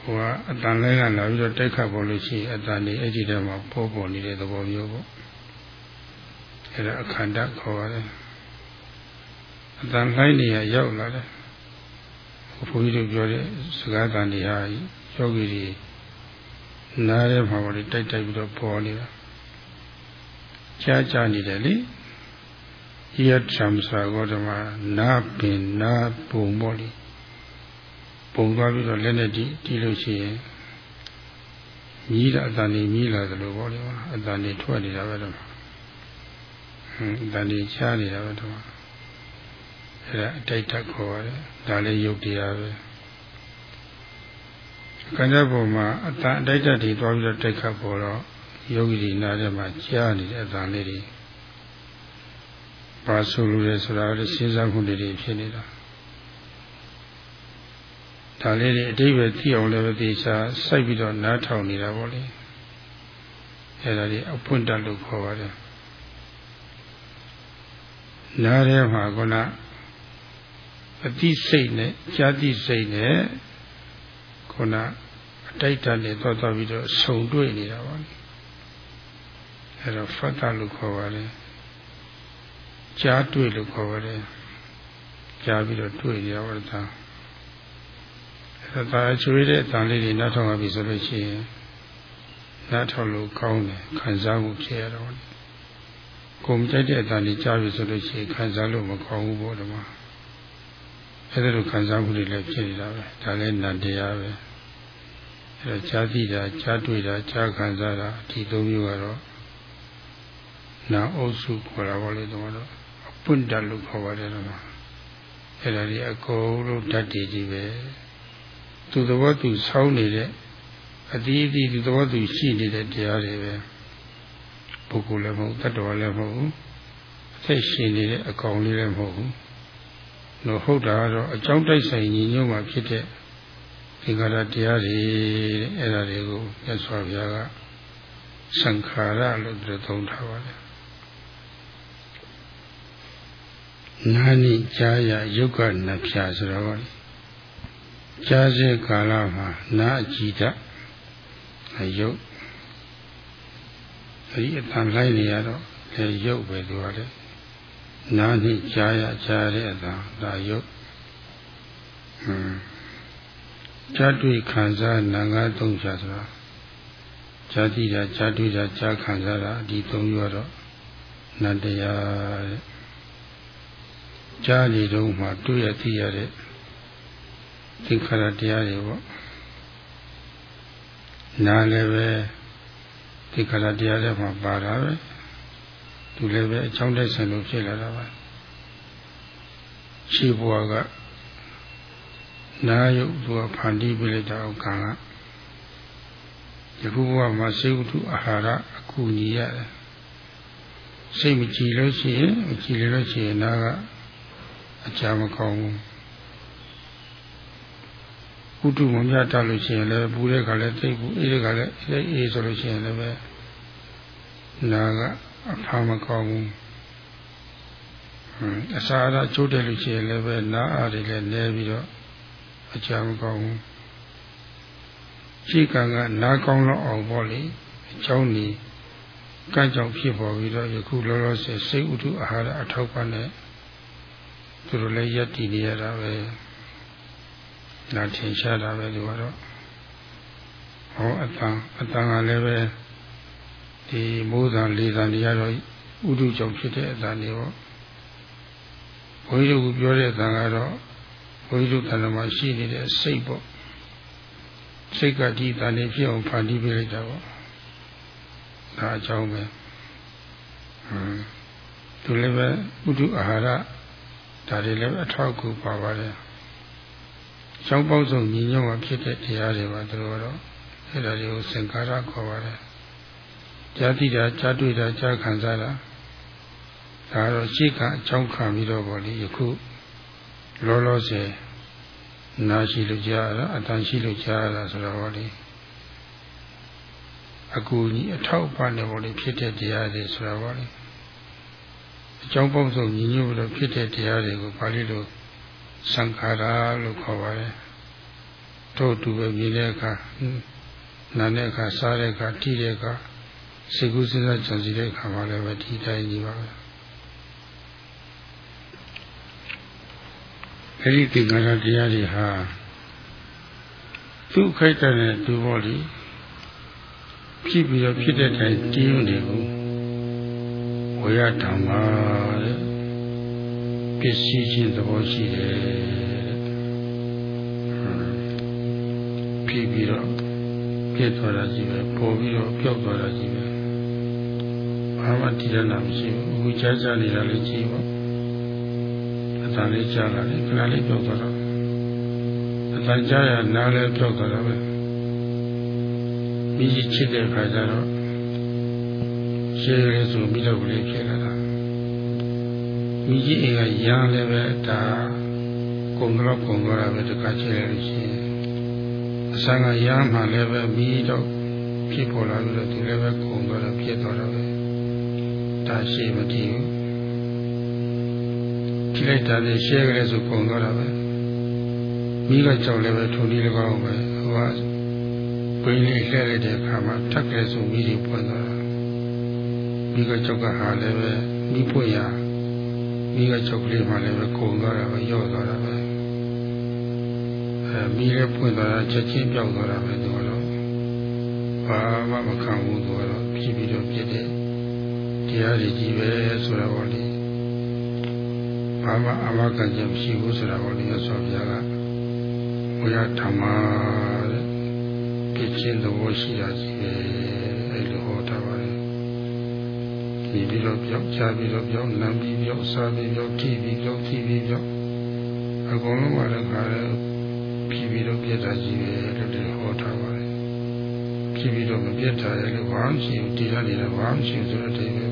Speaker 1: ဟိုကအတန်လဲကလာပြီးတော့တိုက်ခတ်ပေါ်လို့ရှိရင်အတန်နေအဲ့ဒီထဲမှာပေါ်ပေါ်နေတဲ့သဘောမျိုးပေါ့အဲ့ဒါအခန္ဓာခေါ်ရတယ်အတန်လိုင်းနေရရောက်လာတယ်ဘုန်းကြီးတို့ပြောတဲ့စကားတန်တွေဟာယောဂီတွေ နားထဲမှာပေါ့လေတိုက်တိုက်ပြီးတော့ပေါ်နေတာကြားကြားနေတယ်လေယထံစာဂေါတမနာပင်နာပုံပေါ့လေပုံသွားပြီးတော့လက်နဲ့တီးတီးလို့ရှိရင်မြည်တာအတန်ကြီးမြည်လာသလိုပေါ့လေအတန်ကြီးထွက်နေတာပဲတော့ဟင်းအတန်ကြီးချားနေတာပဲတော့အဲဒါအတိတ်တက်ခေါ်ရတယ်ဒါလည်းယုတ်တရားပဲ ခန္ဓာပေါ်မှာအတန်အတိုက်တက်တွေသွားပြီးတော့တိုက်ခတ်ပေါ်တော့ယောဂီတွေနားထဲမှာကြားနေတဲ့အတန်လေးတွေဘာဆိုလိုလဲဆိုတာလည်းစဉ်းစားမှုတွေဖြစ်နေတာဒါလေးတွေအတိပဲသိအောင်လည်းသေချာစိုက်ပြီးတော့နားထောင်နေတာပေါ့လေအဲဒါဒီအပွင့်တက်လို့ခေါ်ပါတယ်နားထဲမှာကအတိစိတ်နဲ့ကြာတိစိတ်နဲ့ ခုနအတိုက်တနဲ့သွားသွားပြီးတော့ဆုံတွေ့နေတာပါအဲတော့ဖတ်တာလို့ခေါ်ပါတယ်ကြားတွေ့လို့ခေါ်ပါတယ်ကြားပြီးတော့တွေ့ရပါတာအဲဒါအချွေးတဲ့အတန်လေးတွေနောက်ထောင်ရပြီဆိုလို့ရှိရင်နောက်ထောင်လို့ကောင်းတယ်ခံစားမှုဖြစ်ရတော့ကိုယ်မကြိုက်တဲ့အတန်လေးကြားပြီဆိုလို့ရှိရင်ခံစားလို့မကောင်းဘူးပေါ့ဒီမှာ အဲဒါလိုခံစားမှုတွေလည်းဖြစ်နေတာပဲဒါလည်းနတ်တရားပဲအဲဒါကြားသိတာကြားတွေ့တာကြားခံစားတာဒီသုံးမျိုးကတော့နာအုပ်စုခေါ်တာပေါ့လေဒီမှာတော့အပွင့်တက်လို့ခေါ်ပါတယ်တော့အဲဒါဒီအကုန်လုံးဓာတ်တည်ကြီးပဲသူသဘောသူဆောင်းနေတဲ့အတီးအတီးသူသဘောသူရှိနေတဲ့တရားတွေပဲပုဂ္ဂိုလ်လည်းမဟုတ်တတ္တဝါလည်းမဟုတ်ဘူးအသက်ရှင်နေတဲ့အကောင်လေးလည်းမဟုတ်ဘူး လို့ဟုတ်တာကတော့အကြောင်းတိုက်ဆိုင်ညီညွတ်မှဖြစ်တဲ့ဒီကရတရားတွေအဲ့ဒါတွေကိုမြတ်စွာဘုရားကသံခါရလို့ပြောသုံးထားပါတယ်နာနိကြာယယုတ်ကနဖြာဆိုတော့ကြာစေကာလမှာနာအကြည်တအယုတ်အဲဒီအတန်လိုက်နေရတော့လေယုတ်ပဲသူကလေ နာနိကြာယကြာတဲ့အတန်ဒါယုတ်ဟွန်းဇာတွေ့ခံစားနာငါသုံးချဆိုတာဇာတိတာဇာတွေ့တာဇာခံစားတာဒီသုံးမျိုးတော့နန္တရားတဲ့ကြားနေတော့မှတွေ့ရသိရတဲ့သင်္ခါရတရားတွေပေါ့နားလည်းပဲသင်္ခါရတရားတွေမှာပါတာပဲ သူလည်းပဲအချောင်းတဲ့ဆင်လို့ဖြစ်လာတာပါရှိဘွားကနာယုတ်သူကဖန်တီးပြလိုက်တာကံကယခုဘဝမှာစေဝတ္ထုအာဟာရအကူညီရတယ်စိတ်မကြည်လို့ရှိရင်မကြည်လို့ရှိရင်နာကအကြမကောင်းဘူးကုတုမမြတ်တလို့ရှိရင်လည်းပူတဲ့ခါလည်းသိဘူးအေးတဲ့ခါလည်းအေးအေးဆိုလို့ရှိရင်လည်းပဲနာက အဖာမကောင်းဘူးအစာအရချိုးတယ်လို့ရှိရင်လည်းပဲနာအားတွေလည်းလဲပြီးတော့အကြမကောင်းဘူးရှိကံကနားကောင်းတော့အောင်ပေါ့လေအကြောင်းนี่ကံကြောင့်ဖြစ်ပေါ်ပြီးတော့ယခုလောလောဆယ်စိတ်ဥထုအာဟာရအထောက်ပံ့နဲ့သူတို့လည်းယက်တည်နေရတာပဲနာထင်ရှားတာပဲဒီကတော့ဟောအတန်အတန်ကလည်းပဲ ဒီမိုးသံလေးသံတွေကတော့ဥဒုကြောင့်ဖြစ်တဲ့အတန်တွေပေါ့ဘုန်းကြီးတို့ပြောတဲ့အတန်ကတော့ဘုန်းကြီးတို့တဏ္ဍမှာရှိနေတဲ့စိတ်ပေါ့စိတ်ကဒီတန်နေဖြစ်အောင်ဖန်တီးပေးလိုက်တာပေါ့ဒါအကြောင်းပဲဟမ်သူလည်းပဲဥဒုအာဟာရဒါတွေလည်းအထောက်အကူပါပါတယ်။ကျောင်းပေါင်းစုံညီညွတ်မှဖြစ်တဲ့တရားတွေပါသူတို့တော့အဲ့ဒါတွေကိုစင်္ကာရခေါ်ပါတယ်။ ကြားသိတာကြားတွေ့တာကြားခံစားတာဒါတော့ရှိကအကြောင်းခံပြီးတော့ဗောလေယခုလောလောဆယ်နာရှိလို့ကြားရတာအတန်ရှိလို့ကြားရတာဆိုတော့ဗောလေအကူကြီးအထောက်ပံ့နေဗောလေဖြစ်တဲ့တရားတွေဆိုတော့ဗောလေအကြောင်းပေါင်းစုံညီညွတ်လို့ဖြစ်တဲ့တရားတွေကိုပါဠိလိုသံခါရလို့ခေါ်ပါတယ်တို့တူပဲမြင်တဲ့အခါနာတဲ့အခါစားတဲ့အခါထိတဲ့အခါ စိတ်ကူးစဉ်းစားကြံစည်တဲ့အခါမှာလည်းပဲဒီတိုင်းကြီးပါပဲအဲဒီသင်္ခါရတရားတွေဟာသူ့ခိုက်တဲ့သူဘောလီဖြစ်ပြီးတော့ဖြစ်တဲ့တိုင်တည်နေဘူးဝေယဓမ္မာတဲ့ပစ္စည်းချင်းသဘောရှိတယ်ဖြစ်ပြီးတော့ပြည့်သွားတာကြီးပဲပေါ်ပြီးတော့ပျောက်သွားတာကြီးပဲ ဘာမှတည်ရတာမရှိဘူးအခုကြားကြနေတာလည်းကြည့်ပါအသာလေးကြားလာတယ်ခဏလေးပျောက်သွားတော့အသာကြားရနားလည်းပျောက်သွားတာပဲမိကြီးချစ်တဲ့ခါကျတော့ရှင်းရဲဆိုပြီးတော့လေးဖြစ်လာတာမိကြီးအိမ်ကရမ်းလည်းပဲဒါကုံတော့ကုံတော့တာပဲတခါချဲလို့ရှိရင်အဆန်းကရမ်းမှလည်းပဲမိတော့ဖြစ်ပေါ်လာပြီးတော့သူလည်းပဲကုံတော့တယ်ဖြစ်တော့တာပဲ ဒါရှိမတည်ဘူးကြည့်လိုက်တာလည်းရှဲကလေးဆိုကုံတော့တာပဲမိကကြောက်လည်းပဲထုံဒီလည်းကောင်းပဲဟိုကဘိန်းလေးလှဲလိုက်တဲ့အခါမှာထက်ကလေးဆိုမိတွေပွင့်သွားတာမိကကြောက်ကဟာလည်းပဲမိပွင့်ရမိကကြောက်ကလေးမှလည်းပဲကုံသွားတာပဲရော့သွားတာပဲအဲမိလည်းပွင့်သွားတာချက်ချင်းပြောက်သွားတာပဲသူကတော့ဘာမှမခံဘူးသူကတော့ဖြစ်ပြီးတော့ဖြစ်တယ် တရားတွေကြီးပဲဆိုတာပေါ့လေဘာမှအမခံချက်မရှိဘူးဆိုတာပေါ့လေဆောဘုရားကဘုရားဓမ္မတဲ့ဖြစ်ခြင်းသဘောရှိတာကြီးပဲအဲ့လိုဟောထားပါတယ်ဒီပြီးတော့ပြောက်ချပြီးတော့ပြောက်နံပြီးပြောက်စားပြီးပြောက်ထိပြီးပြောက်ထိပြီးပြောက်အကုန်လုံးပါတော့ခါလဲဖြစ်ပြီးတော့ပြတ်တာကြီးပဲလို့ဟောထားပါတယ်ဖြစ်ပြီးတော့မပြတ်တာရဲ့လို့ဘာမှမရှိဘူးတည်ရနေတာဘာမှမရှိဘူးဆိုတဲ့အတိုင်းပဲ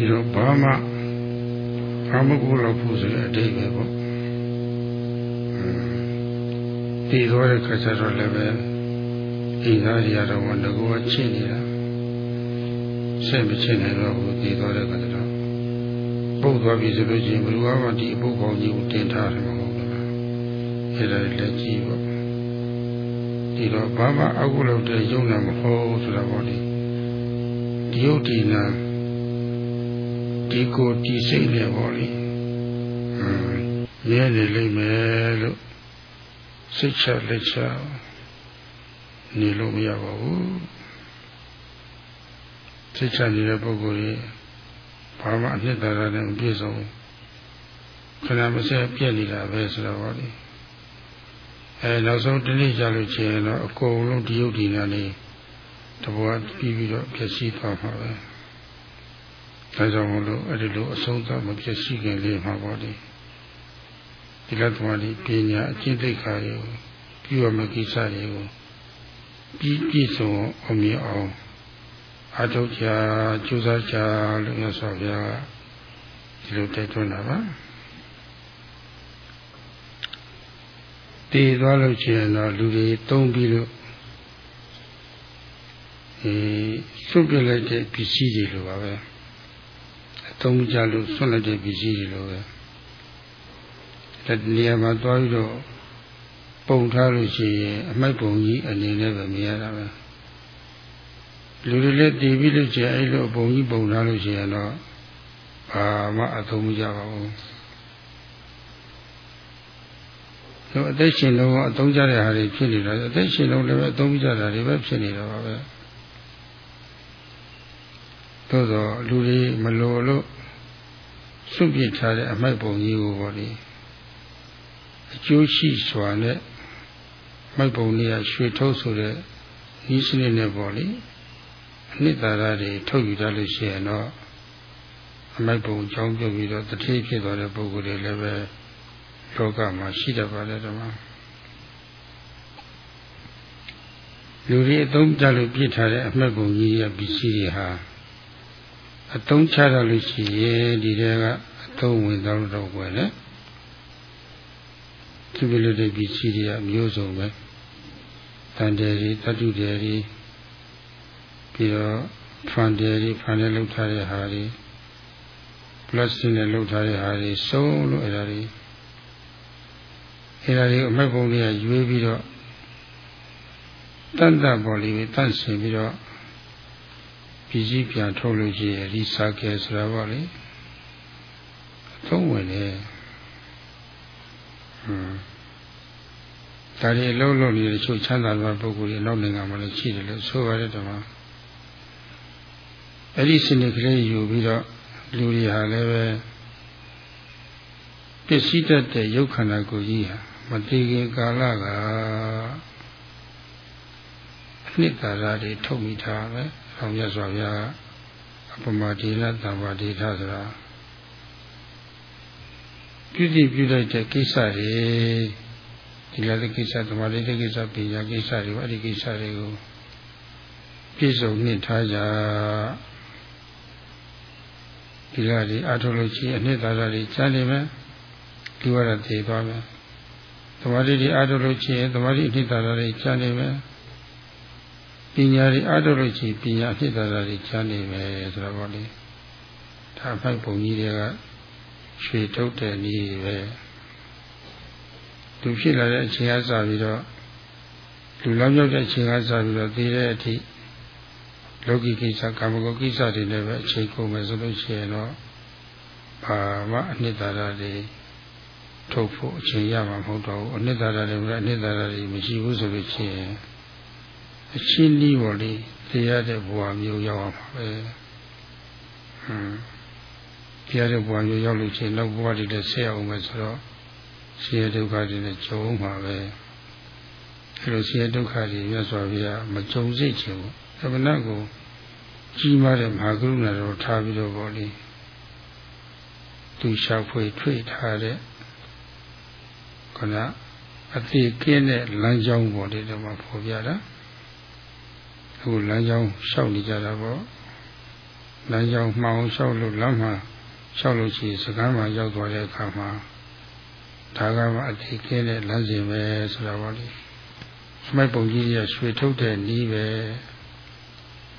Speaker 1: ဒီတော့ဘာမှဘာမှကိုလောက်ဖို့ဆိုတဲ့အတိတ်ပဲပေါ့တည်သွားတဲ့ခါကျတော့လည်းပဲအိမ်သားတွေကတော့ငါကချင်းနေတာဆက်မချင်းနိုင်တော့ဘူးတည်သွားတဲ့ခါကျတော့ပုတ်သွားပြီဆိုလို့ရှိရင်ဘယ်လိုမှဒီအပုတ်ကောင်းကြီးကိုတင်ထားတယ်မဟုတ်ဘူးလားအဲ့ဒါလည်းကြည့်ပေါ့ဒီတော့ဘာမှအကုလို့တဲ့ယုံနာမဟုတ်ဆိုတာပေါ့လေဒီယုတ်ဒီနာ ဒီကိုဒီစိတ်နဲ့ပေါ့လေရဲနေလိမ့်မယ်လို့စိတ်ချလက်ချနေလို့မရပါဘူးစိတ်ချနေတဲ့ပုဂ္ဂိုလ်ကြီးဘာမှအနှစ်သာရနဲ့မပြည့်စုံခဏမစဲပြည့်နေတာပဲဆိုတော့ပေါ့လေအဲနောက်ဆုံးတနေ့ကြာလို့ချင်းတော့အကုန်လုံးဒီယုတ်ဒီနာနေတဘောပြီးပြီးတော့ဖြစ်စီသွားမှာပဲ ဒါကြောင့်မလို့အဲ့ဒီလိုအဆုံးသတ်မဖြစ်ရှိခင်လေးမှာပေါ့လေဒီလသမารီပညာအကျင့်သိက္ခာတွေကိုပြုရမယ့်ကိစ္စတွေကိုပြီးပြည့်စုံအောင်မြင်အောင်အထောက်ချာကြိုးစားချာလို့မြတ်စွာဘုရားဒီလိုတိုက်တွန်းတာပါတည်သွားလို့ရှိရင်တော့လူတွေတုံးပြီးလို့အဲစွန့်ပြလိုက်တဲ့ပစ္စည်းတွေလိုပါပဲအ သုံးကြလို့စွန့်လိုက်တဲ့ပစ္စည်းတွေလိုပဲဒီနေရာမှာသွားပြီးတော့ပုံထားလို့ရှိရင်အမိုက်ပုံကြီးအနေနဲ့ပဲမြင်ရတာပဲလူတွေလည်းတည်ပြီးလို့ရှိရင်အဲ့လိုပုံကြီးပုံထားလို့ရှိရင်တော့ဘာမှအသုံးမကြပါဘူးတော့အသက်ရှင်လုံးအသုံးကြတဲ့ဟာတွေဖြစ်နေတာအသက်ရှင်လုံးလည်းပဲအသုံးကြတာတွေပဲဖြစ်နေတာပါပဲ သို့သောလူတွေမလိုလို့စွန့်ပစ်ထားတဲ့အမိုက်ပုံကြီးကိုပေါ့လေအကျိုးရှိစွာနဲ့မိုက်ပုံလေးကရွှေထုတ်ဆိုတဲ့ဤစနစ်နဲ့ပေါ့လေအနှစ်သာရတွေထုတ်ယူတတ်လို့ရှိရင်တော့အမိုက်ပုံကြောင်းပြုတ်ပြီးတော့တတိဖြစ်သွားတဲ့ပုဂ္ဂိုလ်တွေလည်းပဲလောကမှာရှိတတ်ပါလေဓမ္မလူတွေအသုံးကြလို့ပြစ်ထားတဲ့အမှတ်ပုံကြီးရဲ့ပစ္စည်းတွေဟာ အသုံးချရလို့ရှိရင်ဒီထဲကအသုံးဝင်တော့တော့ွယ်လေသူပြလို့တဲ့ပစ္စည်းတွေကမျိုးစုံပဲတန်တယ်တွေတတုတယ်တွေပြီးတော့ဖန်တယ်တွေဖန်နဲ့လှုပ်ထားတဲ့ဟာတွေပလတ်စတစ်နဲ့လှုပ်ထားတဲ့ဟာတွေစုံလို့အဲ့ဒါတွေအဲ့ဒါတွေအမဲ့ပုံတွေကရွေးပြီးတော့တန်တပေါ်လေးပဲတန့်စင်ပြီးတော့ ပြည်ကြီးပြန်ထုတ်လို့ရှိရင်ဒီစာကဲဆိုတာပေါ့လေအသုံးဝင်တယ်ဟွန်းဒါတွေအလုံးလုံးနေတဲ့ချုပ်ချမ်းသာတဲ့ပုဂ္ဂိုလ်တွေနောက်နိုင်ငံမှာလည်းရှိတယ်လို့ဆိုပါတယ်တမအဲ့ဒီစနစ်ကလေးယူပြီးတော့လူတွေဟာလည်းပဲပစ္စည်းတတ်တဲ့ရုပ်ခန္ဓာကိုယ်ကြီးဟာမတည်ခင်ကာလကအနှစ်သာရတွေထုတ်မိထားပဲ။ ဆောင်ရစွာဗျာအပမဒေနတံဝဒေထဆိုတာပြုစီပြုလိုက်တဲ့ကိစ္စတွေဒီလိုကိစ္စသမာဓိကိစ္စပညာကိစ္စတွေအဲ့ဒီကိစ္စတွေကိုပြည့်စုံနှင့်ထားကြဒီလာတွေအထုလို့ရှိရင်အနှစ်သာရတွေကျန်နေမယ်ဒီဝရတည်သွားမယ်သမာဓိတွေအထုလို့ရှိရင်သမာဓိအနှစ်သာရတွေကျန်နေမယ် ပညာတွေအထုလို့ရှိရင်ပညာအနှစ်သာရတွေကျန်နေမယ်ဆိုတော့ဗောလေဒါဖိုက်ပုံကြီးတွေကရွှေထုတ်တဲ့နည်းပဲသူဖြစ်လာတဲ့အချိန်ကစပြီးတော့လူလောင်းရောက်တဲ့အချိန်ကစပြီးတော့သိတဲ့အထိလောကီကိစ္စကာမဂုဏ်ကိစ္စတွေလည်းပဲအချိန်ကုန်မယ်ဆိုလို့ရှိရင်တော့ဘာမှအနှစ်သာရတွေထုတ်ဖို့အချိန်ရမှာမဟုတ်တော့ဘူးအနှစ်သာရတွေလည်းအနှစ်သာရတွေမရှိဘူးဆိုလို့ရှိရင် အချင်းကြီးပေါ်လေးတရားတဲ့ဘဝမျိုးရောက်အောင်ပါပဲဟွန်းတရားတဲ့ဘဝမျိုးရောက်လို့ရှိရင်နောက်ဘဝတွေလည်းဆက်အောင်မယ်ဆိုတော့ဆင်းရဲဒုက္ခတွေနဲ့ကြုံမှာပဲအဲလိုဆင်းရဲဒုက္ခတွေမြတ်စွာဘုရားမကြုံစိတ်ချင်ဘူးသမဏကိုကြီးမားတဲ့မဟာကရုဏာတော်ထားပြီးတော့ဗောလေသူရှာဖွေထွေထားတဲ့ခဏအတိကင်းတဲ့လမ်းကြောင်းပေါ်လေးတော့မှပေါ်ပြတာ အခုလမ်းကြောင်းလျှောက်နေကြတာပေါ့လမ်းကြောင်းမှောင်လျှောက်လို့လမ်းမှာလျှောက်လို့ရှိရင်စကားမှရောက်သွားတဲ့အခါမှာဒါကမှအတိကင်းတဲ့လမ်းစဉ်ပဲဆိုတာပေါ့လေစမိုက်ပုံကြီးရရွှေထုတ်တဲ့နီးပဲ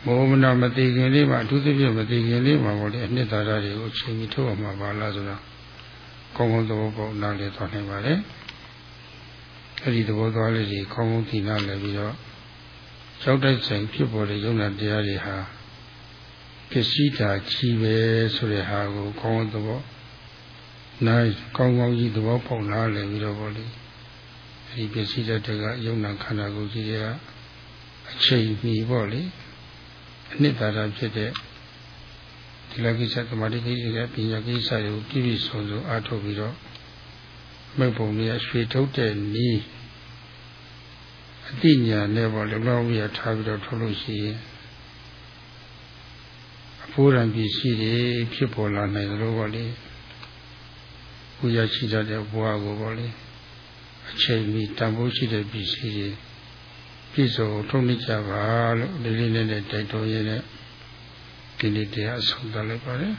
Speaker 1: မောမနာမသိခင်လေးမှာအထူးသဖြင့်မသိခင်လေးမှာပေါ့လေအနှစ်သာရတွေကိုအချိန်ကြီးထုတ်အောင်မှာပါလားဆိုတော့ကောင်းကောင်းသဘောပေါက်နားလည်သွားနိုင်ပါလေအဲ့ဒီသဘောသွားလေးကြီးကောင်းကောင်းသိနားလည်ပြီးတော့ ကြောက်တိုက်ဆိုင်ဖြစ်ပေါ်တဲ့ယုံနာတရားတွေဟာပစ္စည်းတာကြီးပဲဆိုတဲ့ဟာကိုကောင်းကောင်းသဘောနားကောင်းကောင်းကြီးသဘောပေါက်နားလည်ပြီးတော့ပေါ့လေအဲ့ဒီပစ္စည်းတတ်ကယုံနာခန္ဓာကိုယ်ကြီးတွေကအချိန်မီပေါ့လေအနှစ်သာရဖြစ်တဲ့ဒီလကိစ္စသမာဓိကိစ္စပညာကိစ္စတွေကိုပြည့်ပြည့်စုံစုံအားထုတ်ပြီးတော့မိတ်ပုံလေးရွှေထုတ်တဲ့နီး အတိညာနဲ့ပေါ့လေလောကဝိရထားပြီးတော့ထုတ်လို့ရှိရင်အဖိုးရံပစ္စည်းတွေဖြစ်ပေါ်လာနိုင်လို့ပေါ့လေကိုရရှိတတ်တဲ့ဘဝကိုပေါ့လေအချိန်မီတန်ဖိုးရှိတဲ့ပစ္စည်းတွေပြည့်စုံထုံးနေကြပါလို့လေးလေးလေးနဲ့တိုက်တော်ရင်းနဲ့ဒီနေ့တရားအဆုံးသတ်လိုက်ပါတယ်